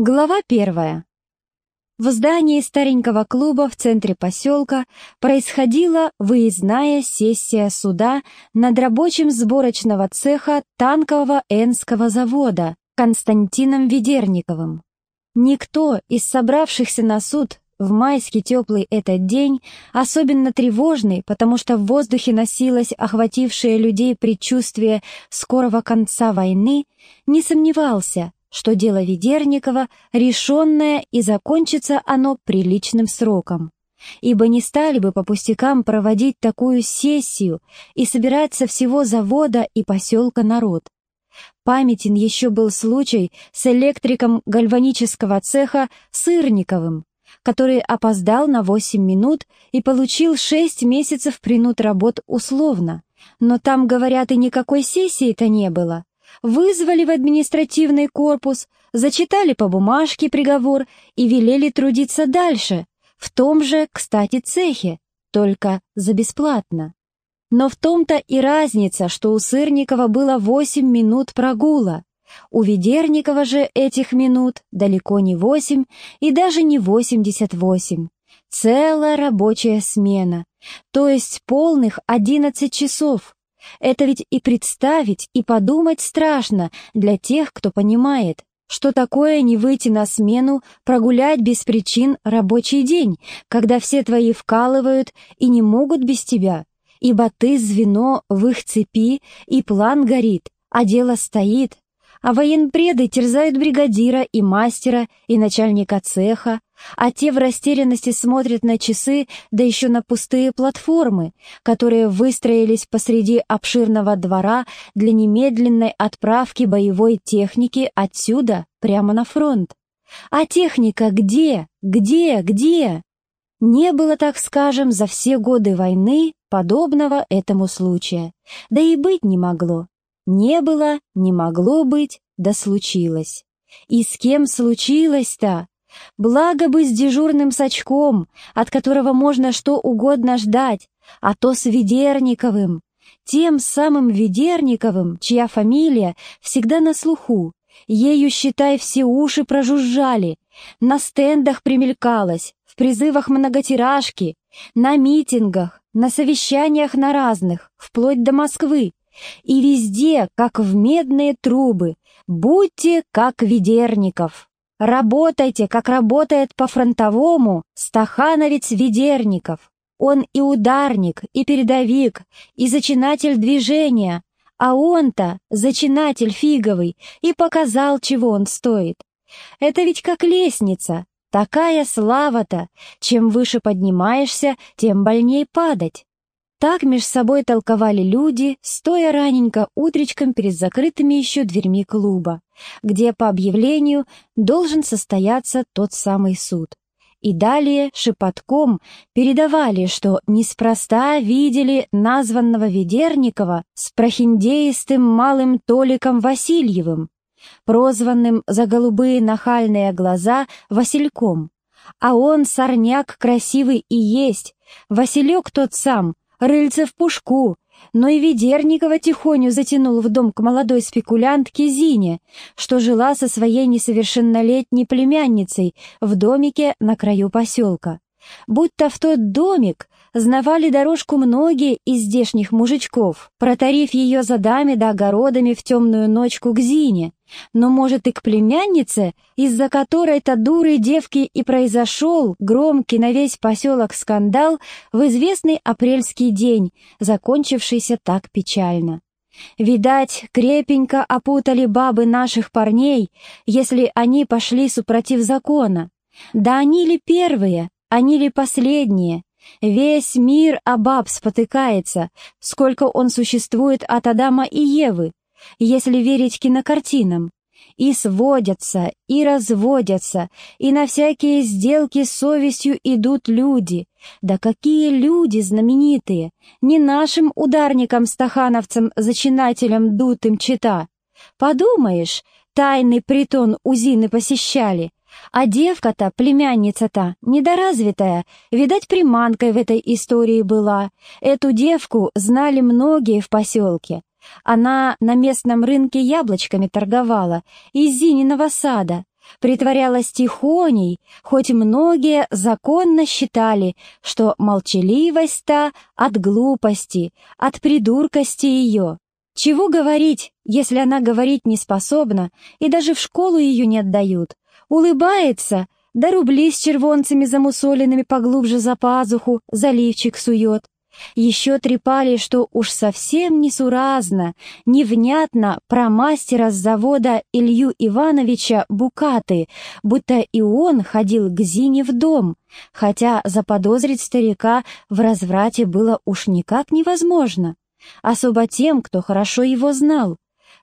Глава первая. В здании старенького клуба в центре поселка происходила выездная сессия суда над рабочим сборочного цеха танкового Энского завода Константином Ведерниковым. Никто из собравшихся на суд в майский теплый этот день, особенно тревожный, потому что в воздухе носилось охватившее людей предчувствие скорого конца войны, не сомневался — что дело Ведерникова решенное и закончится оно приличным сроком. Ибо не стали бы по пустякам проводить такую сессию и собирать со всего завода и поселка народ. Памятен еще был случай с электриком гальванического цеха Сырниковым, который опоздал на 8 минут и получил 6 месяцев принуд работ условно. Но там, говорят, и никакой сессии-то не было вызвали в административный корпус, зачитали по бумажке приговор и велели трудиться дальше, в том же, кстати, цехе, только за бесплатно. Но в том-то и разница, что у Сырникова было 8 минут прогула. У Ведерникова же этих минут далеко не 8 и даже не 88. Целая рабочая смена, то есть полных 11 часов. Это ведь и представить, и подумать страшно для тех, кто понимает, что такое не выйти на смену, прогулять без причин рабочий день, когда все твои вкалывают и не могут без тебя, ибо ты звено в их цепи, и план горит, а дело стоит, а военпреды терзают бригадира и мастера, и начальника цеха, а те в растерянности смотрят на часы, да еще на пустые платформы, которые выстроились посреди обширного двора для немедленной отправки боевой техники отсюда прямо на фронт. А техника где? Где? Где? Не было, так скажем, за все годы войны подобного этому случая. Да и быть не могло. Не было, не могло быть, да случилось. И с кем случилось-то? Благо с дежурным сачком, от которого можно что угодно ждать, а то с Ведерниковым, тем самым Ведерниковым, чья фамилия всегда на слуху. Ею, считай, все уши прожужжали, на стендах примелькалась, в призывах многотиражки, на митингах, на совещаниях на разных, вплоть до Москвы. И везде, как в медные трубы, будьте как Ведерников. Работайте, как работает по-фронтовому стахановец Ведерников. Он и ударник, и передовик, и зачинатель движения, а он-то, зачинатель фиговый, и показал, чего он стоит. Это ведь как лестница, такая слава-то, чем выше поднимаешься, тем больней падать. Так меж собой толковали люди, стоя раненько утречком перед закрытыми еще дверьми клуба, где по объявлению должен состояться тот самый суд. И далее шепотком передавали, что неспроста видели названного Ведерникова с прохиндеистым малым Толиком Васильевым, прозванным за голубые нахальные глаза Васильком. А он, сорняк, красивый и есть, Василек тот сам — рыльце в пушку, но и Ведерникова тихоню затянул в дом к молодой спекулянтке Зине, что жила со своей несовершеннолетней племянницей в домике на краю поселка. Будто в тот домик знавали дорожку многие из здешних мужичков, протарив ее задами да огородами в темную ночку к Зине, но, может, и к племяннице, из-за которой-то дурой девки и произошел громкий на весь поселок скандал в известный апрельский день, закончившийся так печально. Видать, крепенько опутали бабы наших парней, если они пошли супротив закона. Да они ли первые, они ли последние? Весь мир о баб спотыкается, сколько он существует от Адама и Евы, если верить кинокартинам. И сводятся, и разводятся, и на всякие сделки с совестью идут люди. Да какие люди знаменитые! Не нашим ударникам-стахановцам-зачинателям дутым чита. Подумаешь, тайный притон Узины посещали, а девка-то, племянница-то, недоразвитая, видать, приманкой в этой истории была. Эту девку знали многие в поселке. Она на местном рынке яблочками торговала из Зининого сада, притворялась тихоней, хоть многие законно считали, что молчаливость та от глупости, от придуркости ее. Чего говорить, если она говорить не способна, и даже в школу ее не отдают. Улыбается, да рубли с червонцами замусоленными поглубже за пазуху, заливчик сует. Еще трепали, что уж совсем несуразно, невнятно про мастера с завода Илью Ивановича Букаты, будто и он ходил к Зине в дом, хотя заподозрить старика в разврате было уж никак невозможно, особо тем, кто хорошо его знал.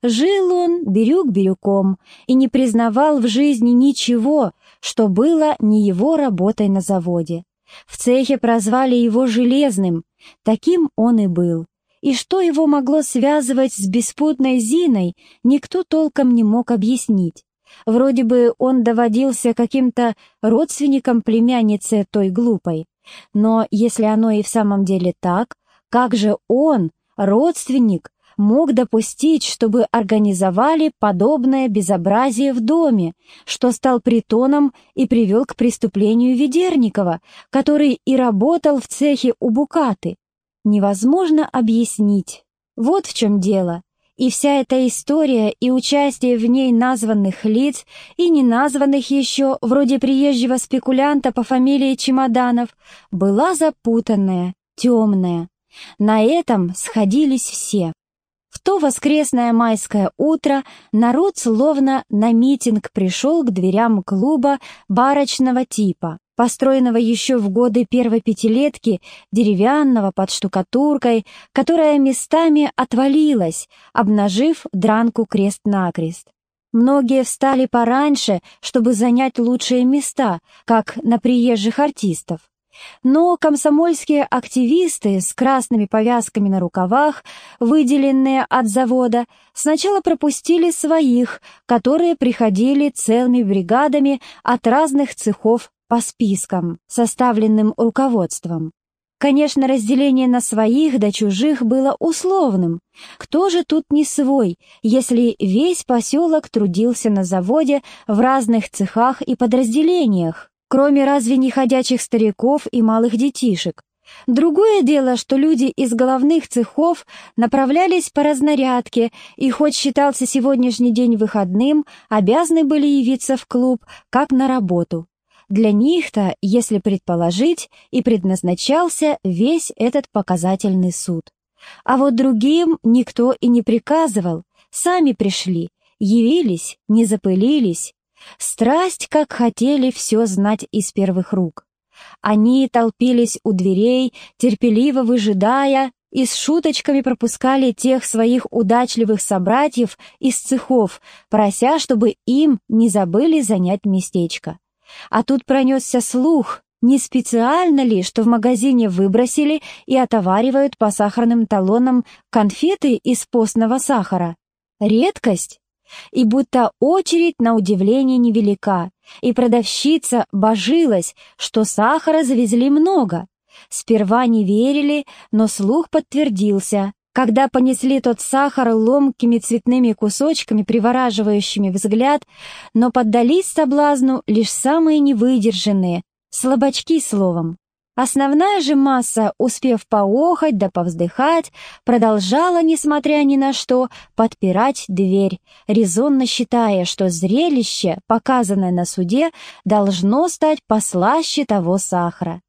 Жил он бирюк бирюком и не признавал в жизни ничего, что было не его работой на заводе. В цехе прозвали его «железным», таким он и был. И что его могло связывать с беспутной Зиной, никто толком не мог объяснить. Вроде бы он доводился каким-то родственником племянницы той глупой. Но если оно и в самом деле так, как же он, родственник, мог допустить, чтобы организовали подобное безобразие в доме, что стал притоном и привел к преступлению Ведерникова, который и работал в цехе у Букаты. Невозможно объяснить. Вот в чем дело. И вся эта история и участие в ней названных лиц и неназванных еще, вроде приезжего спекулянта по фамилии Чемоданов, была запутанная, темная. На этом сходились все. То воскресное майское утро народ словно на митинг пришел к дверям клуба барочного типа, построенного еще в годы первой пятилетки, деревянного под штукатуркой, которая местами отвалилась, обнажив дранку крест-накрест. Многие встали пораньше, чтобы занять лучшие места, как на приезжих артистов. Но комсомольские активисты с красными повязками на рукавах, выделенные от завода, сначала пропустили своих, которые приходили целыми бригадами от разных цехов по спискам, составленным руководством. Конечно, разделение на своих да чужих было условным. Кто же тут не свой, если весь поселок трудился на заводе в разных цехах и подразделениях? Кроме разве не ходячих стариков и малых детишек. Другое дело, что люди из головных цехов направлялись по разнарядке и, хоть считался сегодняшний день выходным, обязаны были явиться в клуб, как на работу. Для них-то, если предположить, и предназначался весь этот показательный суд. А вот другим никто и не приказывал, сами пришли, явились, не запылились, Страсть, как хотели все знать из первых рук. Они толпились у дверей, терпеливо выжидая, и с шуточками пропускали тех своих удачливых собратьев из цехов, прося, чтобы им не забыли занять местечко. А тут пронесся слух, не специально ли, что в магазине выбросили и отоваривают по сахарным талонам конфеты из постного сахара? Редкость? И будто очередь на удивление невелика, и продавщица божилась, что сахара завезли много. Сперва не верили, но слух подтвердился, когда понесли тот сахар ломкими цветными кусочками, привораживающими взгляд, но поддались соблазну лишь самые невыдержанные, слабачки словом. Основная же масса, успев поохать да повздыхать, продолжала, несмотря ни на что, подпирать дверь, резонно считая, что зрелище, показанное на суде, должно стать послаще того сахара.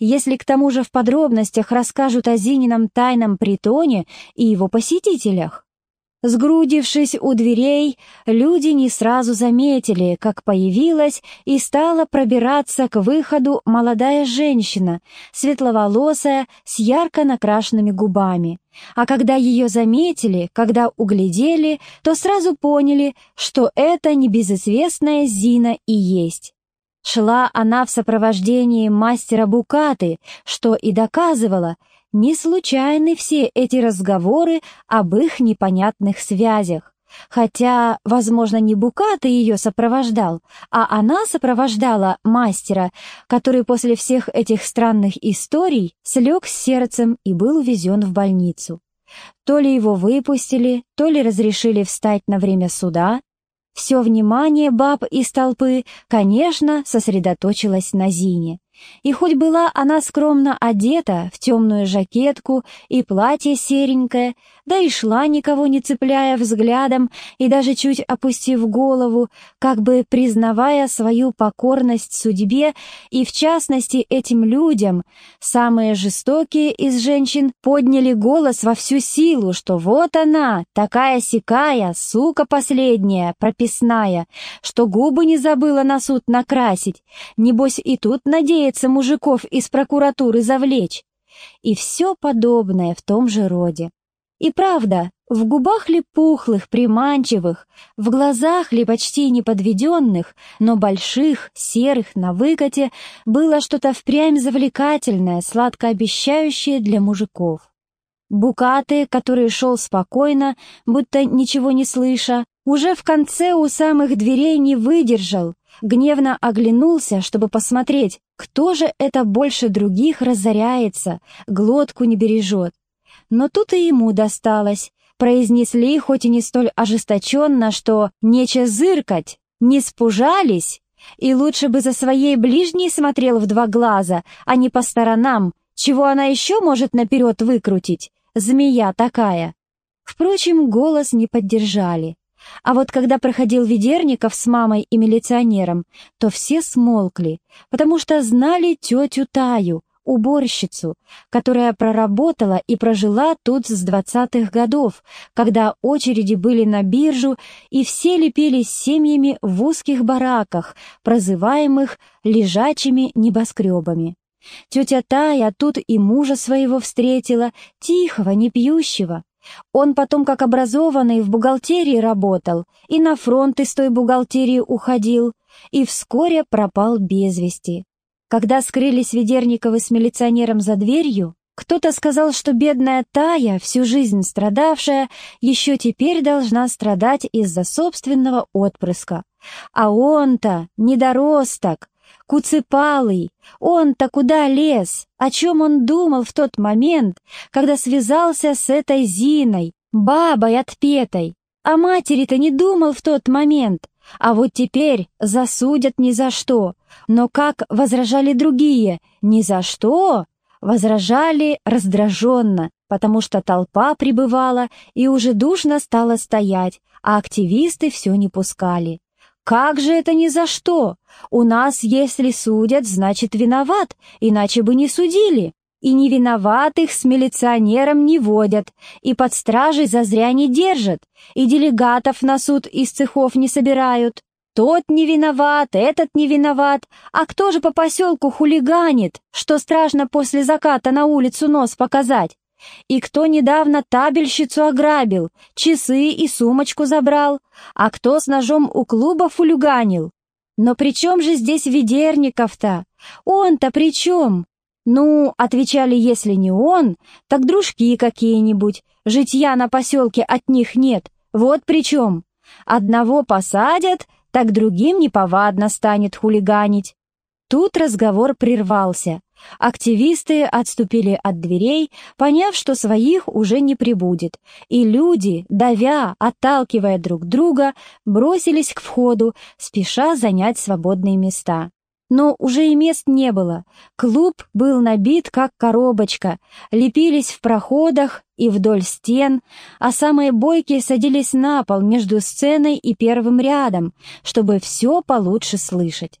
Если к тому же в подробностях расскажут о Зинином тайном притоне и его посетителях, Сгрудившись у дверей, люди не сразу заметили, как появилась и стала пробираться к выходу молодая женщина, светловолосая, с ярко накрашенными губами. А когда ее заметили, когда углядели, то сразу поняли, что это небезызвестная Зина и есть. Шла она в сопровождении мастера Букаты, что и доказывала, не случайны все эти разговоры об их непонятных связях. Хотя, возможно, не Буката ее сопровождал, а она сопровождала мастера, который после всех этих странных историй слег с сердцем и был увезен в больницу. То ли его выпустили, то ли разрешили встать на время суда. Все внимание баб из толпы, конечно, сосредоточилось на Зине. И хоть была она скромно одета в темную жакетку и платье серенькое, да и шла, никого не цепляя взглядом и даже чуть опустив голову, как бы признавая свою покорность судьбе и, в частности, этим людям, самые жестокие из женщин подняли голос во всю силу, что вот она, такая-сякая, сука последняя, прописная, что губы не забыла на суд накрасить, небось и тут надеется мужиков из прокуратуры завлечь. И все подобное в том же роде. И правда, в губах ли пухлых, приманчивых, в глазах ли почти неподведенных, но больших, серых, на выкате, было что-то впрямь завлекательное, сладко обещающее для мужиков. Букаты, который шел спокойно, будто ничего не слыша, уже в конце у самых дверей не выдержал, гневно оглянулся, чтобы посмотреть, кто же это больше других разоряется, глотку не бережет. Но тут и ему досталось. Произнесли, хоть и не столь ожесточенно, что «нече зыркать», «не спужались», и лучше бы за своей ближней смотрел в два глаза, а не по сторонам, чего она еще может наперед выкрутить, змея такая. Впрочем, голос не поддержали. А вот когда проходил Ведерников с мамой и милиционером, то все смолкли, потому что знали тетю Таю, уборщицу, которая проработала и прожила тут с двадцатых годов, когда очереди были на биржу и все лепились семьями в узких бараках, прозываемых лежачими небоскребами. Тетя Тая тут и мужа своего встретила, тихого, не пьющего. Он потом, как образованный, в бухгалтерии работал, и на фронт из той бухгалтерии уходил, и вскоре пропал без вести. Когда скрылись Ведерниковы с милиционером за дверью, кто-то сказал, что бедная Тая, всю жизнь страдавшая, еще теперь должна страдать из-за собственного отпрыска. А он-то недоросток, куцепалый, он-то куда лез, о чем он думал в тот момент, когда связался с этой Зиной, бабой отпетой. А матери-то не думал в тот момент, а вот теперь засудят ни за что. Но как возражали другие «ни за что», возражали раздраженно, потому что толпа прибывала и уже душно стала стоять, а активисты все не пускали. «Как же это ни за что? У нас, если судят, значит виноват, иначе бы не судили. И не виноватых с милиционером не водят, и под стражей зазря не держат, и делегатов на суд из цехов не собирают. Тот не виноват, этот не виноват, а кто же по поселку хулиганит, что страшно после заката на улицу нос показать? И кто недавно табельщицу ограбил, часы и сумочку забрал, а кто с ножом у клуба фулюганил? Но при чем же здесь Ведерников-то? Он-то при чем? «Ну, — отвечали, — если не он, так дружки какие-нибудь. Житья на поселке от них нет. Вот при чем. Одного посадят, так другим неповадно станет хулиганить». Тут разговор прервался. Активисты отступили от дверей, поняв, что своих уже не прибудет, и люди, давя, отталкивая друг друга, бросились к входу, спеша занять свободные места. Но уже и мест не было. Клуб был набит, как коробочка, лепились в проходах и вдоль стен, а самые бойкие садились на пол между сценой и первым рядом, чтобы все получше слышать.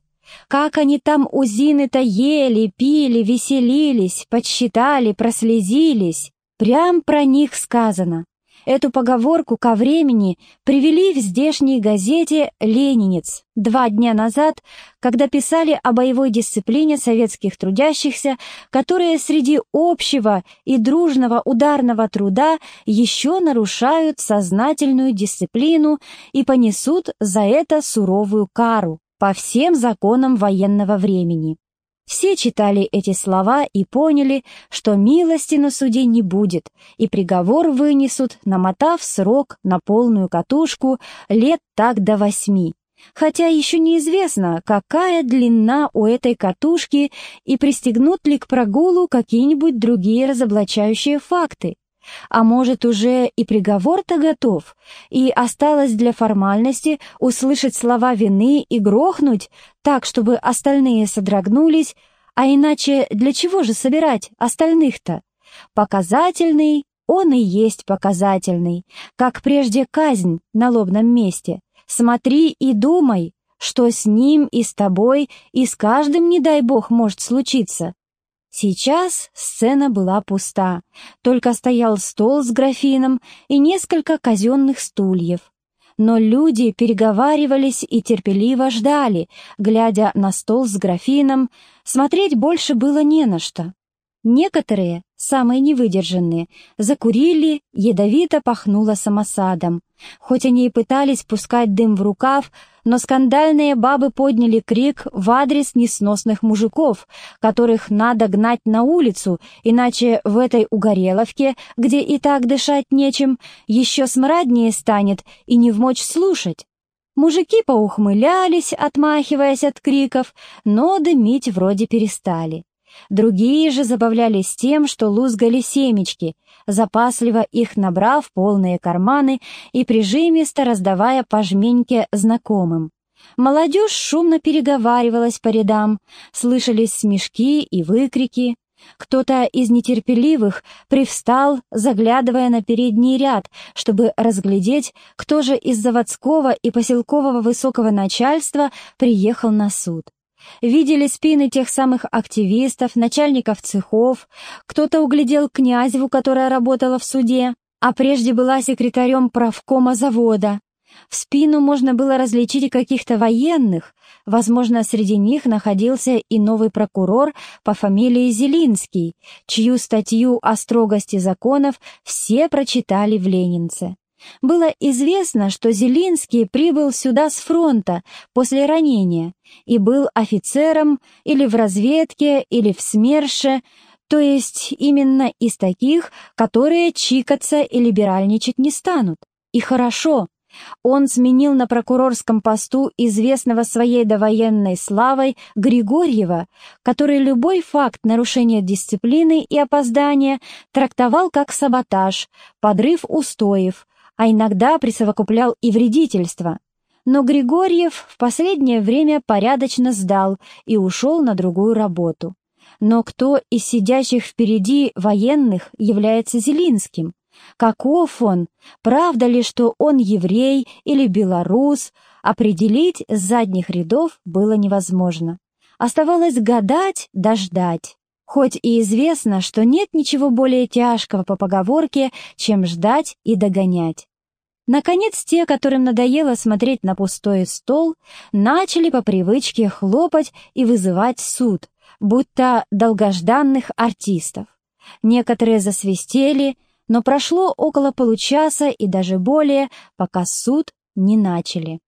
Как они там у Зины-то ели, пили, веселились, подсчитали, прослезились. Прям про них сказано. Эту поговорку ко времени привели в здешней газете «Ленинец» два дня назад, когда писали о боевой дисциплине советских трудящихся, которые среди общего и дружного ударного труда еще нарушают сознательную дисциплину и понесут за это суровую кару по всем законам военного времени. Все читали эти слова и поняли, что милости на суде не будет, и приговор вынесут, намотав срок на полную катушку лет так до восьми. Хотя еще неизвестно, какая длина у этой катушки и пристегнут ли к прогулу какие-нибудь другие разоблачающие факты. А может, уже и приговор-то готов, и осталось для формальности услышать слова вины и грохнуть так, чтобы остальные содрогнулись, а иначе для чего же собирать остальных-то? Показательный он и есть показательный, как прежде казнь на лобном месте. Смотри и думай, что с ним и с тобой и с каждым, не дай бог, может случиться. Сейчас сцена была пуста, только стоял стол с графином и несколько казенных стульев. Но люди переговаривались и терпеливо ждали, глядя на стол с графином, смотреть больше было не на что. Некоторые, самые невыдержанные, закурили, ядовито пахнуло самосадом. Хоть они и пытались пускать дым в рукав, но скандальные бабы подняли крик в адрес несносных мужиков, которых надо гнать на улицу, иначе в этой угореловке, где и так дышать нечем, еще смраднее станет и не вмочь слушать. Мужики поухмылялись, отмахиваясь от криков, но дымить вроде перестали. Другие же забавлялись тем, что лузгали семечки, запасливо их набрав полные карманы и прижимисто раздавая по жменьке знакомым. Молодежь шумно переговаривалась по рядам, слышались смешки и выкрики. Кто-то из нетерпеливых привстал, заглядывая на передний ряд, чтобы разглядеть, кто же из заводского и поселкового высокого начальства приехал на суд. Видели спины тех самых активистов, начальников цехов, кто-то углядел Князеву, которая работала в суде, а прежде была секретарем правкома завода. В спину можно было различить каких-то военных, возможно, среди них находился и новый прокурор по фамилии Зелинский, чью статью о строгости законов все прочитали в Ленинце. Было известно, что Зелинский прибыл сюда с фронта после ранения и был офицером или в разведке, или в СМЕРШе, то есть именно из таких, которые чикаться и либеральничать не станут. И хорошо, он сменил на прокурорском посту известного своей довоенной славой Григорьева, который любой факт нарушения дисциплины и опоздания трактовал как саботаж, подрыв устоев, а иногда присовокуплял и вредительство. Но Григорьев в последнее время порядочно сдал и ушел на другую работу. Но кто из сидящих впереди военных является Зелинским? Каков он? Правда ли, что он еврей или белорус? Определить с задних рядов было невозможно. Оставалось гадать, дождать. Хоть и известно, что нет ничего более тяжкого по поговорке, чем ждать и догонять. Наконец, те, которым надоело смотреть на пустой стол, начали по привычке хлопать и вызывать суд, будто долгожданных артистов. Некоторые засвистели, но прошло около получаса и даже более, пока суд не начали.